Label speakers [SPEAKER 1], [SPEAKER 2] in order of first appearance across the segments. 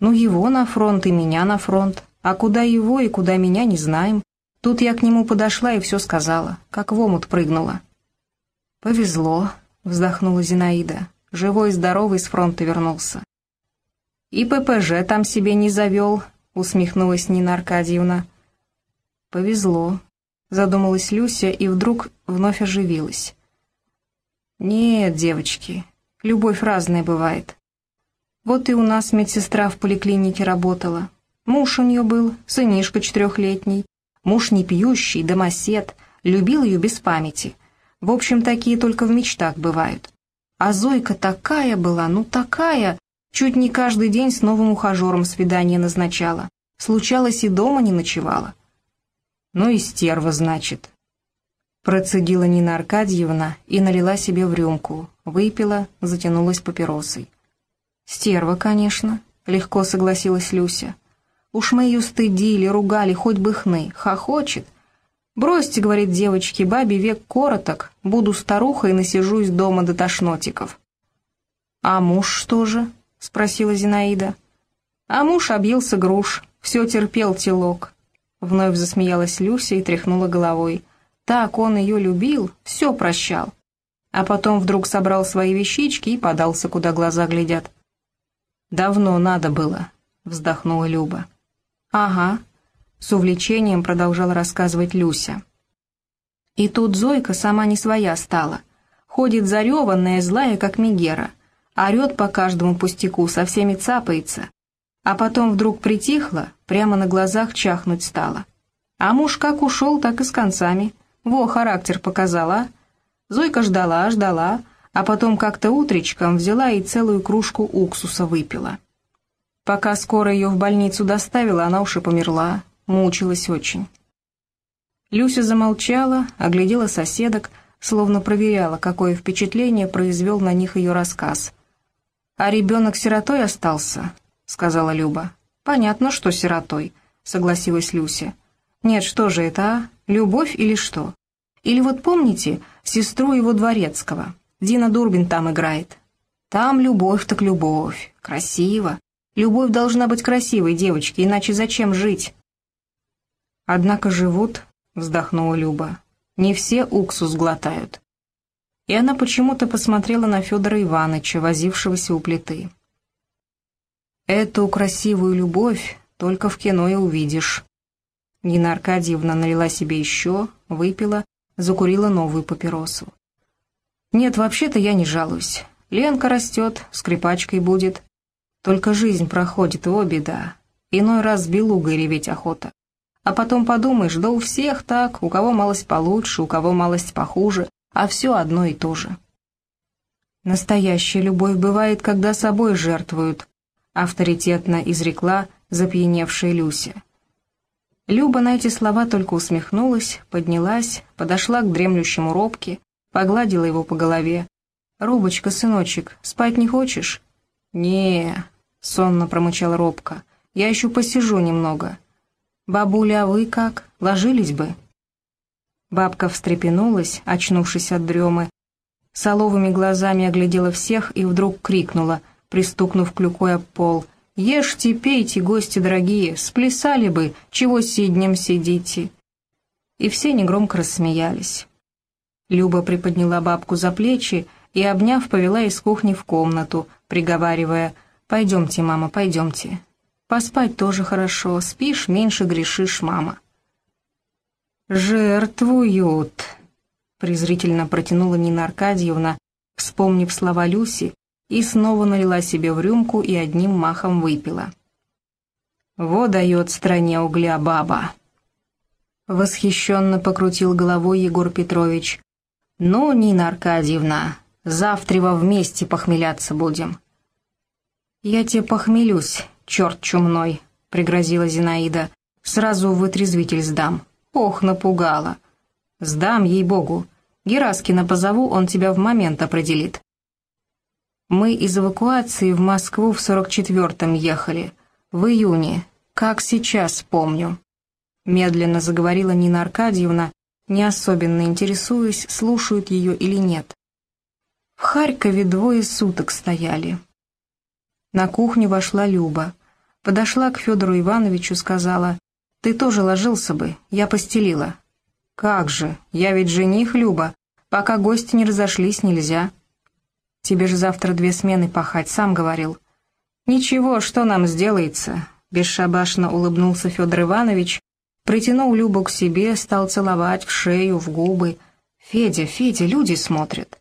[SPEAKER 1] Ну, его на фронт и меня на фронт. А куда его и куда меня, не знаем. Тут я к нему подошла и все сказала, как в омут прыгнула. «Повезло», — вздохнула Зинаида. Живой и здоровый с фронта вернулся. «И ППЖ там себе не завел», — усмехнулась Нина Аркадьевна. «Повезло», — задумалась Люся и вдруг вновь оживилась. «Нет, девочки, любовь разная бывает. Вот и у нас медсестра в поликлинике работала. Муж у нее был, сынишка четырехлетний. Муж не пьющий, домосед, любил ее без памяти. В общем, такие только в мечтах бывают. А Зойка такая была, ну такая, чуть не каждый день с новым ухажером свидание назначала. Случалось и дома не ночевала. Ну и стерва, значит, Процедила Нина Аркадьевна и налила себе в рюмку, выпила, затянулась папиросой. «Стерва, конечно», — легко согласилась Люся. «Уж мы ее стыдили, ругали, хоть бы хны, хохочет. Бросьте, — говорит девочке, — бабе век короток, буду старухой и насижусь дома до тошнотиков». «А муж что же?» — спросила Зинаида. «А муж объелся груш, все терпел телок». Вновь засмеялась Люся и тряхнула головой. Так он ее любил, все прощал. А потом вдруг собрал свои вещички и подался, куда глаза глядят. «Давно надо было», — вздохнула Люба. «Ага», — с увлечением продолжала рассказывать Люся. И тут Зойка сама не своя стала. Ходит зареванная, злая, как Мегера. Орет по каждому пустяку, со всеми цапается. А потом вдруг притихла, прямо на глазах чахнуть стала. А муж как ушел, так и с концами — во, характер показала. Зойка ждала, ждала, а потом как-то утречком взяла и целую кружку уксуса выпила. Пока скоро ее в больницу доставила, она уж и померла, мучилась очень. Люся замолчала, оглядела соседок, словно проверяла, какое впечатление произвел на них ее рассказ. «А ребенок сиротой остался», — сказала Люба. «Понятно, что сиротой», — согласилась Люся. «Нет, что же это, а? Любовь или что? Или вот помните сестру его дворецкого? Дина Дурбин там играет. Там любовь так любовь. Красиво. Любовь должна быть красивой, девочки, иначе зачем жить? Однако живут, вздохнула Люба. Не все уксус глотают. И она почему-то посмотрела на Федора Ивановича, возившегося у плиты. Эту красивую любовь только в кино и увидишь. Нина Аркадьевна налила себе еще, выпила, закурила новую папиросу. «Нет, вообще-то я не жалуюсь. Ленка растет, скрипачкой будет. Только жизнь проходит, о беда. Иной раз с белугой реветь охота. А потом подумаешь, да у всех так, у кого малость получше, у кого малость похуже, а все одно и то же». «Настоящая любовь бывает, когда собой жертвуют», авторитетно изрекла запьяневшая Люся. Люба на эти слова только усмехнулась, поднялась, подошла к дремлющему Робке, погладила его по голове. «Робочка, сыночек, спать не хочешь?» не сонно промычал Робка, — «я еще посижу немного». «Бабуля, а вы как? Ложились бы?» Бабка встрепенулась, очнувшись от дремы, соловыми глазами оглядела всех и вдруг крикнула, пристукнув клюкой об пол — Ешьте, пейте, гости дорогие, сплясали бы, чего сиднем сидите». И все негромко рассмеялись. Люба приподняла бабку за плечи и, обняв, повела из кухни в комнату, приговаривая «Пойдемте, мама, пойдемте. Поспать тоже хорошо, спишь, меньше грешишь, мама». «Жертвуют», — презрительно протянула Нина Аркадьевна, вспомнив слова Люси и снова налила себе в рюмку и одним махом выпила. «Во дает стране угля баба!» Восхищенно покрутил головой Егор Петрович. «Ну, Нина Аркадьевна, завтра во вместе похмеляться будем». «Я тебе похмелюсь, черт чумной», — пригрозила Зинаида. «Сразу вытрезвитель сдам. Ох, напугала». «Сдам, ей-богу. Гераскина позову, он тебя в момент определит». Мы из эвакуации в Москву в 44-м ехали. В июне. Как сейчас помню. Медленно заговорила Нина Аркадьевна, не особенно интересуясь, слушают ее или нет. В Харькове двое суток стояли. На кухню вошла Люба. Подошла к Федору Ивановичу, сказала, «Ты тоже ложился бы, я постелила». «Как же, я ведь жених, Люба, пока гости не разошлись, нельзя». «Тебе же завтра две смены пахать, сам говорил». «Ничего, что нам сделается?» Бесшабашно улыбнулся Федор Иванович, притянул Любу к себе, стал целовать в шею, в губы. «Федя, Федя, люди смотрят».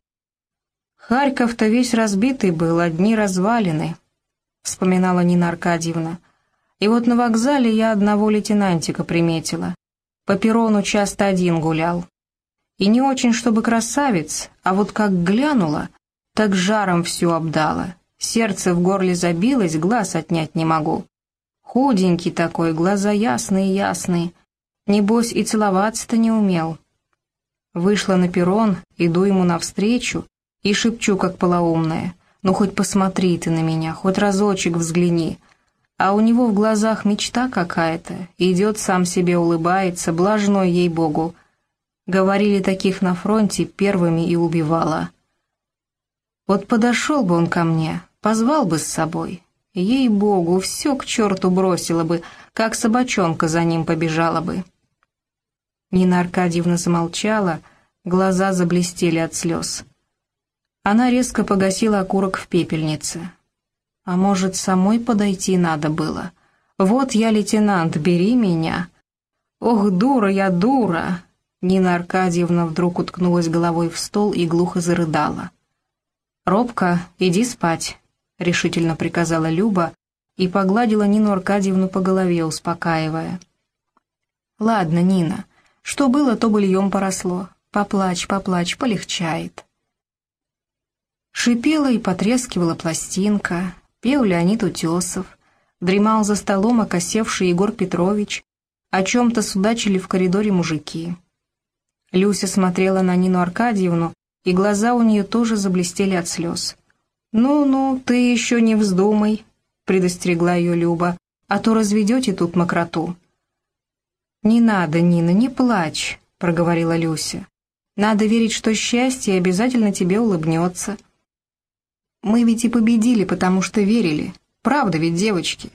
[SPEAKER 1] «Харьков-то весь разбитый был, одни развалины», — вспоминала Нина Аркадьевна. «И вот на вокзале я одного лейтенантика приметила. По перрону часто один гулял. И не очень, чтобы красавец, а вот как глянула, так жаром всю обдала. Сердце в горле забилось, глаз отнять не могу. Худенький такой, глаза ясные-ясные. Небось и целоваться-то не умел. Вышла на перрон, иду ему навстречу и шепчу, как полоумная. «Ну, хоть посмотри ты на меня, хоть разочек взгляни». А у него в глазах мечта какая-то, идет сам себе улыбается, блажной ей-богу. Говорили таких на фронте, первыми и убивала. Вот подошел бы он ко мне, Позвал бы с собой. Ей-богу, все к черту бросила бы, как собачонка за ним побежала бы. Нина Аркадьевна замолчала, глаза заблестели от слез. Она резко погасила окурок в пепельнице. А может, самой подойти надо было? Вот я лейтенант, бери меня. Ох, дура я, дура! Нина Аркадьевна вдруг уткнулась головой в стол и глухо зарыдала. «Робка, иди спать», — решительно приказала Люба и погладила Нину Аркадьевну по голове, успокаивая. «Ладно, Нина, что было, то быльем поросло. Поплачь, поплачь, полегчает». Шипела и потрескивала пластинка, пел Леонид Утесов, дремал за столом окосевший Егор Петрович, о чем-то судачили в коридоре мужики. Люся смотрела на Нину Аркадьевну, и глаза у нее тоже заблестели от слез. «Ну-ну, ты еще не вздумай», — предостерегла ее Люба, «а то разведете тут мокроту». «Не надо, Нина, не плачь», — проговорила Люся. «Надо верить, что счастье обязательно тебе улыбнется». «Мы ведь и победили, потому что верили. Правда ведь, девочки?»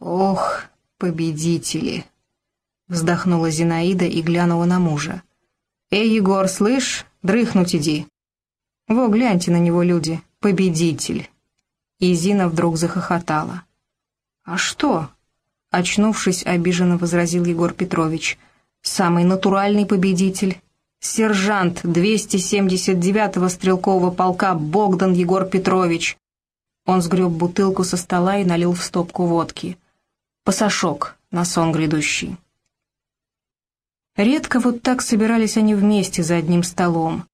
[SPEAKER 1] «Ох, победители!» — вздохнула Зинаида и глянула на мужа. «Эй, Егор, слышь, дрыхнуть иди!» «Во, гляньте на него, люди!» Победитель!» И Зина вдруг захохотала. «А что?» — очнувшись, обиженно возразил Егор Петрович. «Самый натуральный победитель. Сержант 279-го стрелкового полка Богдан Егор Петрович». Он сгреб бутылку со стола и налил в стопку водки. Пасашок на сон грядущий. Редко вот так собирались они вместе за одним столом.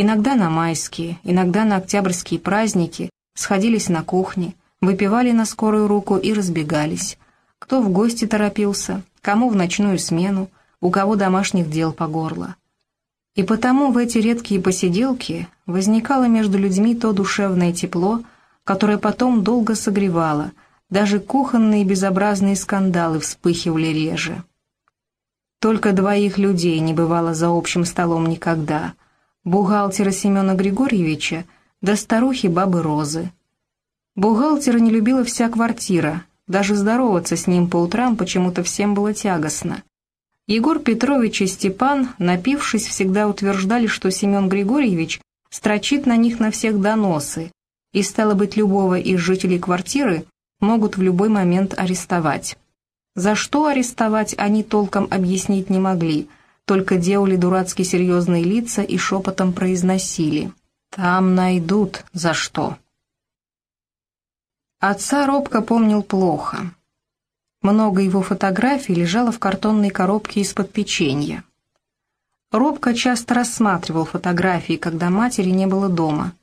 [SPEAKER 1] Иногда на майские, иногда на октябрьские праздники сходились на кухне, выпивали на скорую руку и разбегались. Кто в гости торопился, кому в ночную смену, у кого домашних дел по горло. И потому в эти редкие посиделки возникало между людьми то душевное тепло, которое потом долго согревало, даже кухонные безобразные скандалы вспыхивали реже. Только двоих людей не бывало за общим столом никогда — бухгалтера Семена Григорьевича до старухи бабы Розы. Бухгалтера не любила вся квартира, даже здороваться с ним по утрам почему-то всем было тягостно. Егор Петрович и Степан, напившись, всегда утверждали, что Семен Григорьевич строчит на них на всех доносы, и, стало быть, любого из жителей квартиры могут в любой момент арестовать. За что арестовать они толком объяснить не могли – только делали дурацкие серьезные лица и шепотом произносили «Там найдут за что». Отца робко помнил плохо. Много его фотографий лежало в картонной коробке из-под печенья. Робко часто рассматривал фотографии, когда матери не было дома.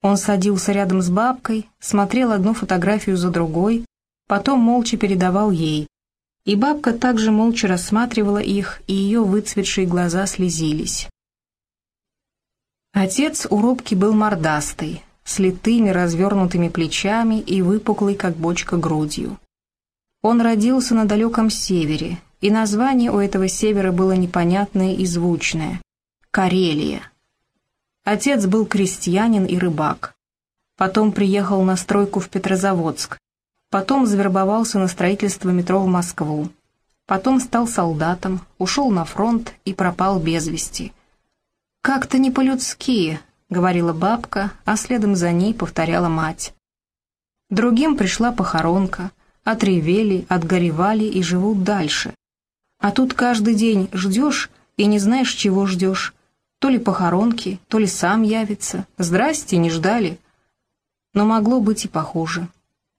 [SPEAKER 1] Он садился рядом с бабкой, смотрел одну фотографию за другой, потом молча передавал ей, и бабка также молча рассматривала их, и ее выцветшие глаза слезились. Отец у Робки был мордастый, с литыми развернутыми плечами и выпуклой, как бочка, грудью. Он родился на далеком севере, и название у этого севера было непонятное и звучное — Карелия. Отец был крестьянин и рыбак. Потом приехал на стройку в Петрозаводск, Потом завербовался на строительство метро в Москву. Потом стал солдатом, ушел на фронт и пропал без вести. «Как-то не по-людски», — говорила бабка, а следом за ней повторяла мать. Другим пришла похоронка, отревели, отгоревали и живут дальше. А тут каждый день ждешь и не знаешь, чего ждешь. То ли похоронки, то ли сам явится. Здрасте, не ждали. Но могло быть и похуже.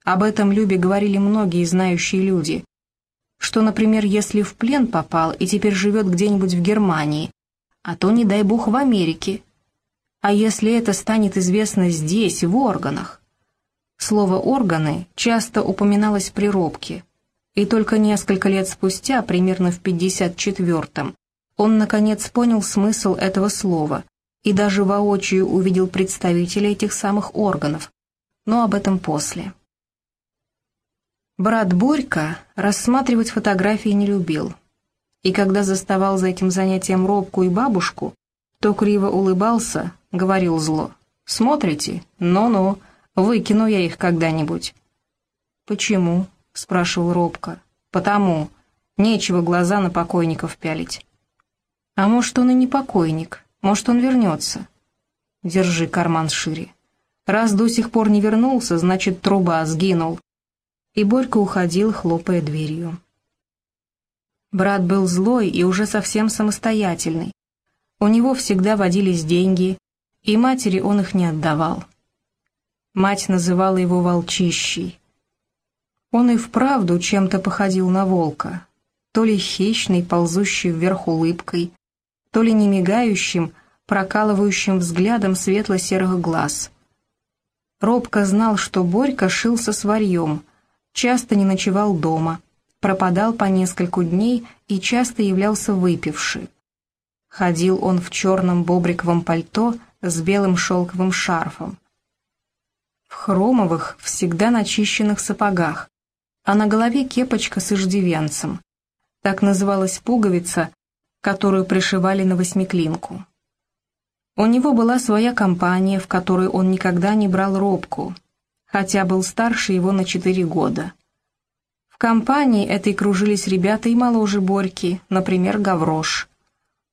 [SPEAKER 1] Об этом Любе говорили многие знающие люди. Что, например, если в плен попал и теперь живет где-нибудь в Германии, а то, не дай бог, в Америке. А если это станет известно здесь, в органах? Слово «органы» часто упоминалось при робке, и только несколько лет спустя, примерно в 54-м, он, наконец, понял смысл этого слова и даже воочию увидел представителей этих самых органов, но об этом после. Брат Борька рассматривать фотографии не любил, и когда заставал за этим занятием Робку и бабушку, то криво улыбался, говорил зло. «Смотрите? Ну-ну, выкину я их когда-нибудь». «Почему?» — спрашивал Робка. «Потому. Нечего глаза на покойников пялить». «А может, он и не покойник? Может, он вернется?» «Держи карман шире. Раз до сих пор не вернулся, значит, труба сгинул». И Борька уходил, хлопая дверью. Брат был злой и уже совсем самостоятельный. У него всегда водились деньги, и матери он их не отдавал. Мать называла его волчищей. Он и вправду чем-то походил на волка, то ли хищный, ползущий вверх улыбкой, то ли не мигающим, прокалывающим взглядом светло-серых глаз. Робко знал, что Борька шился с варьем, часто не ночевал дома, пропадал по нескольку дней и часто являлся выпивший. Ходил он в черном бобриковом пальто с белым шелковым шарфом, в хромовых, всегда начищенных сапогах, а на голове кепочка с иждивенцем. Так называлась пуговица, которую пришивали на восьмиклинку. У него была своя компания, в которой он никогда не брал робку, хотя был старше его на четыре года. В компании этой кружились ребята и моложе Борьки, например, Гаврош.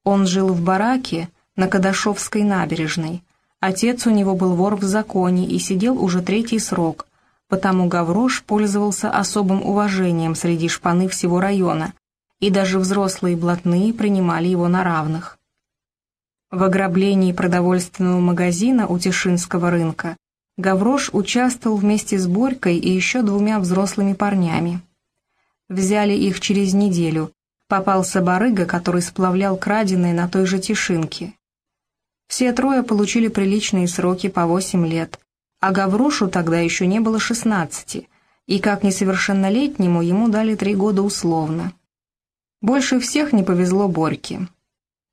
[SPEAKER 1] Он жил в бараке на Кадашовской набережной. Отец у него был вор в законе и сидел уже третий срок, потому Гаврош пользовался особым уважением среди шпаны всего района, и даже взрослые блатные принимали его на равных. В ограблении продовольственного магазина у Тишинского рынка Гаврош участвовал вместе с Борькой и еще двумя взрослыми парнями. Взяли их через неделю, попался барыга, который сплавлял краденые на той же Тишинке. Все трое получили приличные сроки по восемь лет, а Гаврошу тогда еще не было шестнадцати, и как несовершеннолетнему ему дали три года условно. Больше всех не повезло Борьке.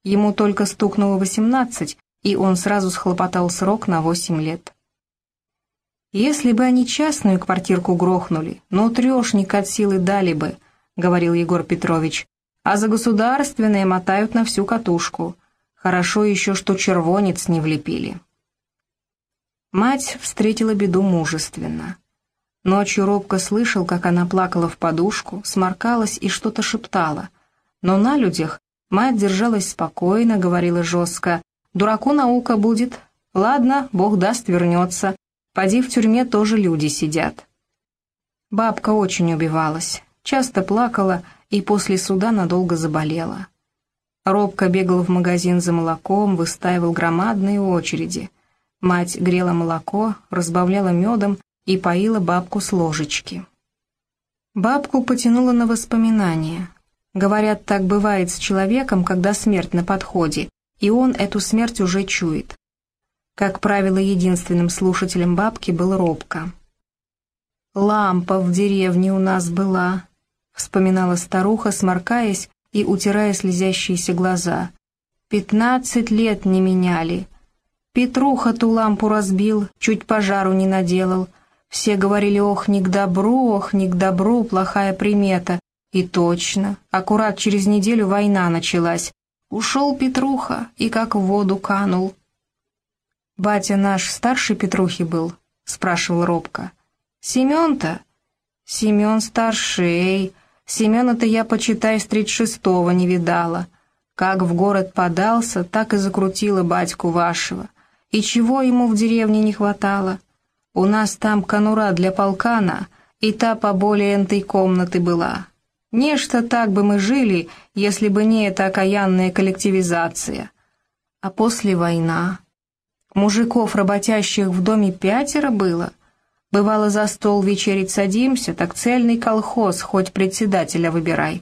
[SPEAKER 1] Ему только стукнуло восемнадцать, и он сразу схлопотал срок на восемь лет. «Если бы они частную квартирку грохнули, но трешник от силы дали бы», — говорил Егор Петрович, «а за государственные мотают на всю катушку. Хорошо еще, что червонец не влепили». Мать встретила беду мужественно. Ночью робко слышал, как она плакала в подушку, сморкалась и что-то шептала, но на людях мать держалась спокойно, говорила жестко. «Дураку наука будет. Ладно, Бог даст, вернется. Поди в тюрьме тоже люди сидят». Бабка очень убивалась, часто плакала и после суда надолго заболела. Робко бегал в магазин за молоком, выстаивал громадные очереди. Мать грела молоко, разбавляла медом и поила бабку с ложечки. Бабку потянуло на воспоминания. Говорят, так бывает с человеком, когда смерть на подходе, и он эту смерть уже чует. Как правило, единственным слушателем бабки был Робко. «Лампа в деревне у нас была», — вспоминала старуха, сморкаясь и утирая слезящиеся глаза. «Пятнадцать лет не меняли. Петруха ту лампу разбил, чуть пожару не наделал. Все говорили, ох, не к добру, ох, не к добру, плохая примета. И точно, аккурат через неделю война началась. Ушел Петруха и как в воду канул. «Батя наш старший Петрухи был?» — спрашивал робко. «Семен-то? Семен старшей. Семена-то я, почитай, с тридцать шестого не видала. Как в город подался, так и закрутила батьку вашего. И чего ему в деревне не хватало? У нас там конура для полкана, и та поболее этой комнаты была. Нечто так бы мы жили, если бы не эта окаянная коллективизация. А после война... Мужиков, работящих в доме, пятеро было. Бывало, за стол вечерить садимся, так цельный колхоз, хоть председателя выбирай.